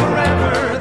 forever.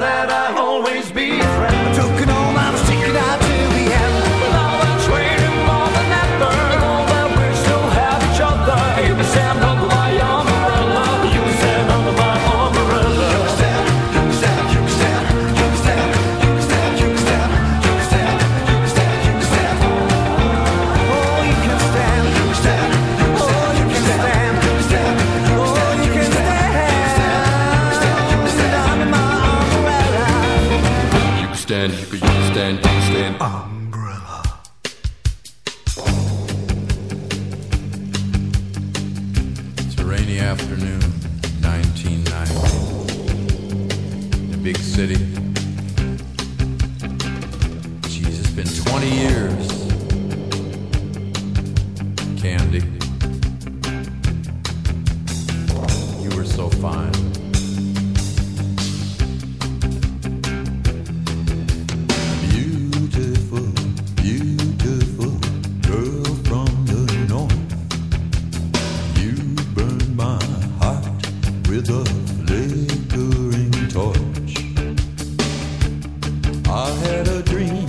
I had a dream.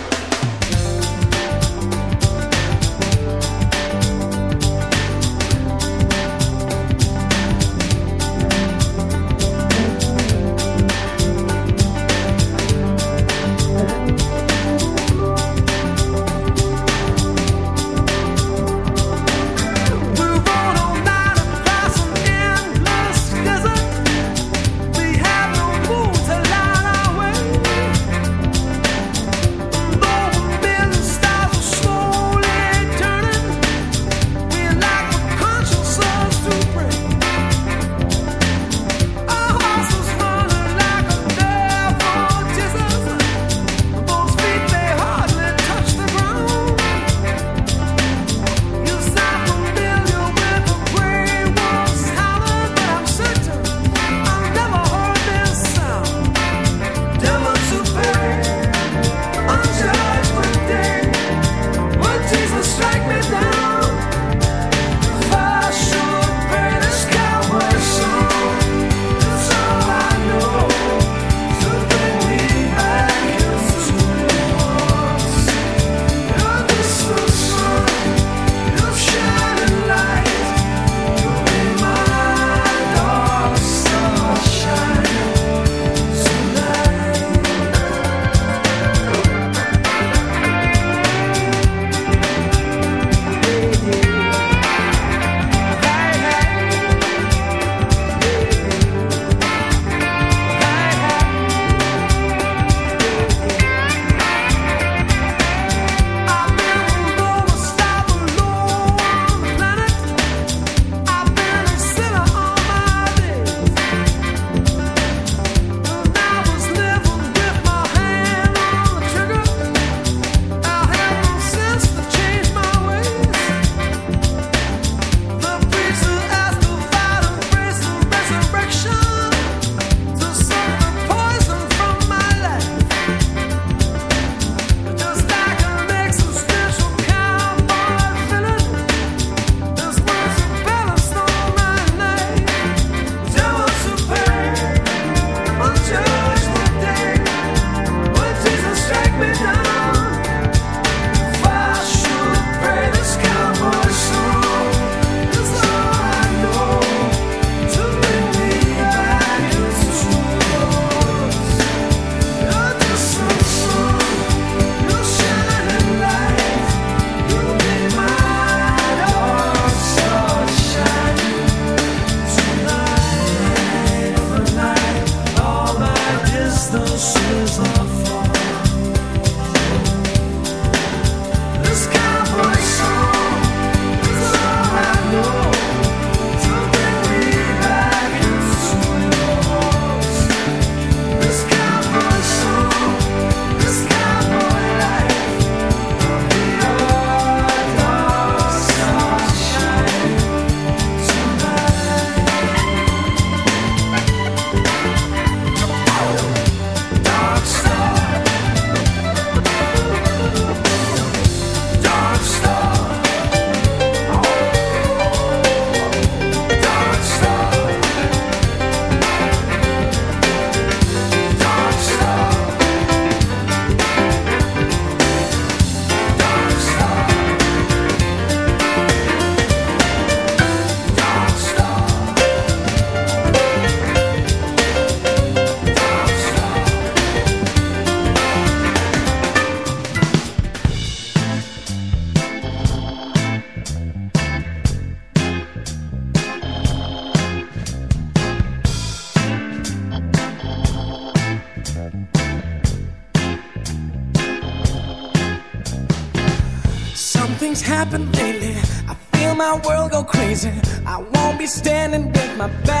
happened lately. I feel my world go crazy. I won't be standing with my back.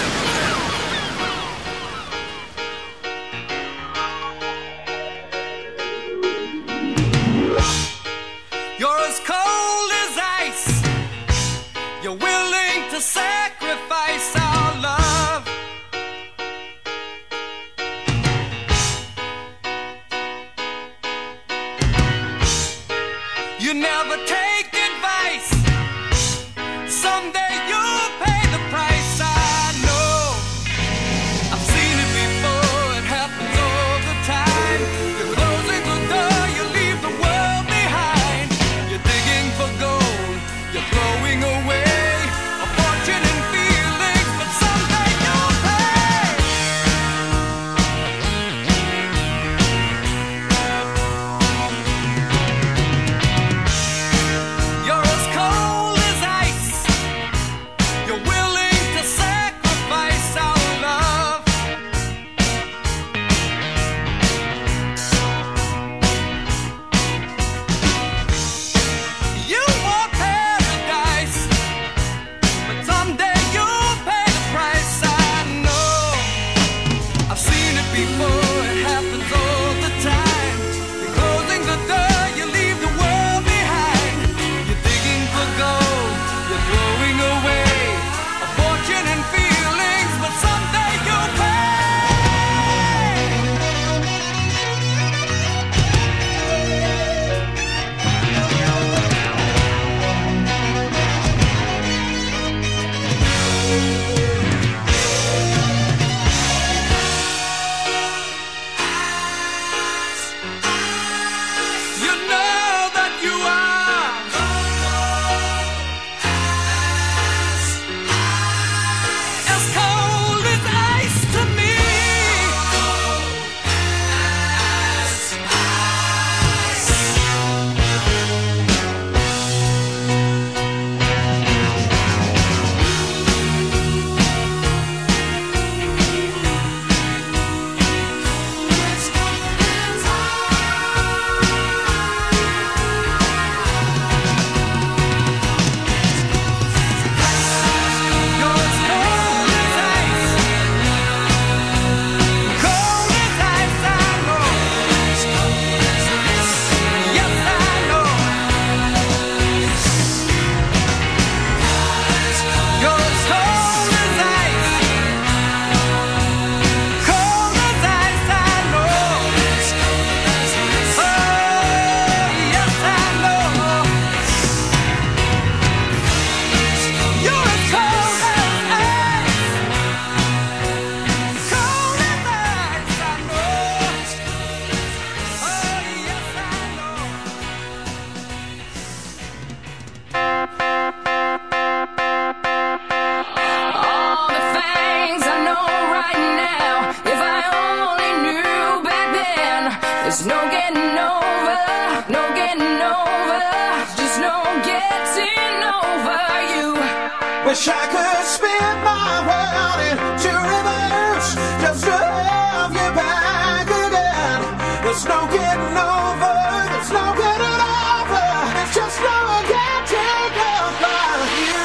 Wish I could spin my world into reverse just to have you back again. There's no getting over, there's no getting over, it's just no getting over you.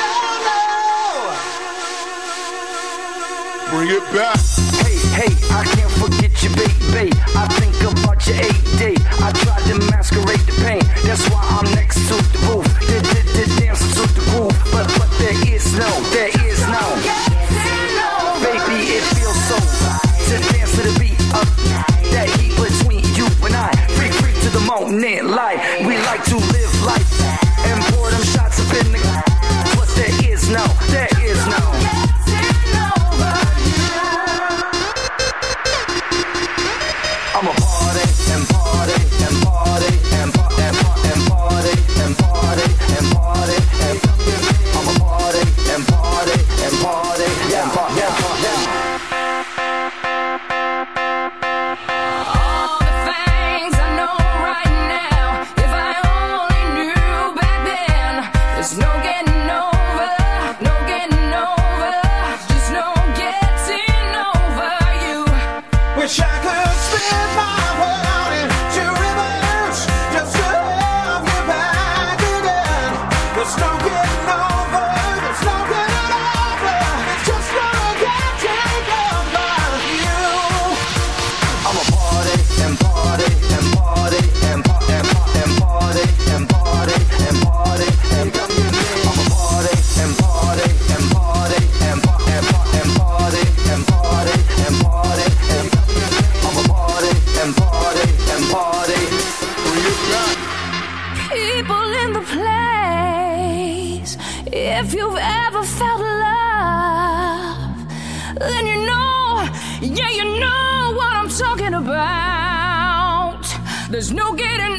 No, no. Bring it back. Hey, hey, I can't forget you, baby. I think about you eight days. life. We like to live life about. There's no getting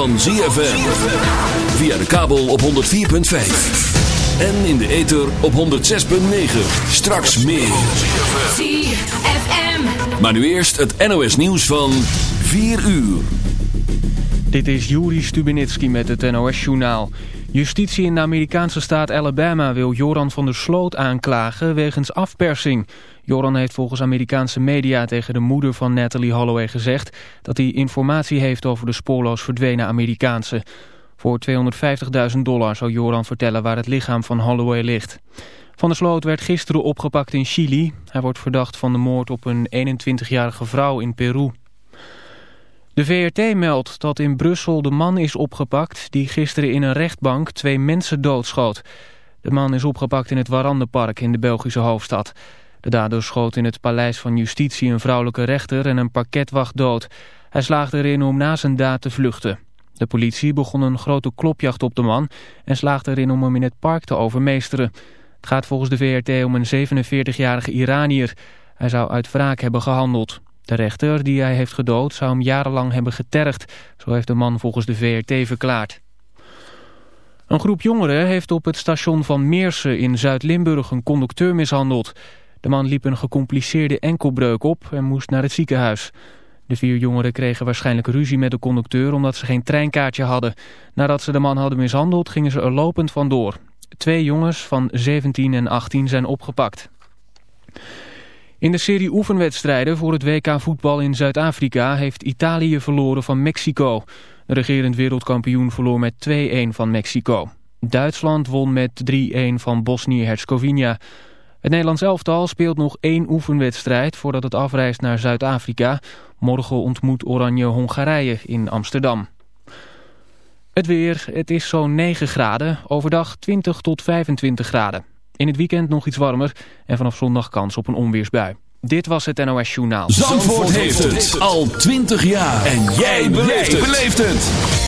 Van ZFM. Via de kabel op 104.5. En in de ether op 106.9. Straks meer. ZFM. Maar nu eerst het NOS nieuws van 4 uur. Dit is Juri Stubenitski met het NOS-journaal. Justitie in de Amerikaanse staat Alabama wil Joran van der Sloot aanklagen wegens afpersing. Joran heeft volgens Amerikaanse media tegen de moeder van Natalie Holloway gezegd... dat hij informatie heeft over de spoorloos verdwenen Amerikaanse. Voor 250.000 dollar zou Joran vertellen waar het lichaam van Holloway ligt. Van der Sloot werd gisteren opgepakt in Chili. Hij wordt verdacht van de moord op een 21-jarige vrouw in Peru. De VRT meldt dat in Brussel de man is opgepakt... die gisteren in een rechtbank twee mensen doodschoot. De man is opgepakt in het Warandenpark in de Belgische hoofdstad. De dader schoot in het paleis van justitie een vrouwelijke rechter... en een parketwacht dood. Hij slaagde erin om na zijn daad te vluchten. De politie begon een grote klopjacht op de man... en slaagde erin om hem in het park te overmeesteren. Het gaat volgens de VRT om een 47-jarige Iranier. Hij zou uit wraak hebben gehandeld. De rechter die hij heeft gedood zou hem jarenlang hebben getergd. Zo heeft de man volgens de VRT verklaard. Een groep jongeren heeft op het station van Meersen in Zuid-Limburg een conducteur mishandeld. De man liep een gecompliceerde enkelbreuk op en moest naar het ziekenhuis. De vier jongeren kregen waarschijnlijk ruzie met de conducteur omdat ze geen treinkaartje hadden. Nadat ze de man hadden mishandeld gingen ze er lopend vandoor. Twee jongens van 17 en 18 zijn opgepakt. In de serie oefenwedstrijden voor het WK voetbal in Zuid-Afrika heeft Italië verloren van Mexico. De regerend wereldkampioen verloor met 2-1 van Mexico. Duitsland won met 3-1 van Bosnië-Herzegovina. Het Nederlands elftal speelt nog één oefenwedstrijd voordat het afreist naar Zuid-Afrika. Morgen ontmoet Oranje Hongarije in Amsterdam. Het weer, het is zo'n 9 graden, overdag 20 tot 25 graden. In het weekend nog iets warmer en vanaf zondag kans op een onweersbui. Dit was het NOS Journaal. Zandvoort heeft het al 20 jaar. En jij beleeft het.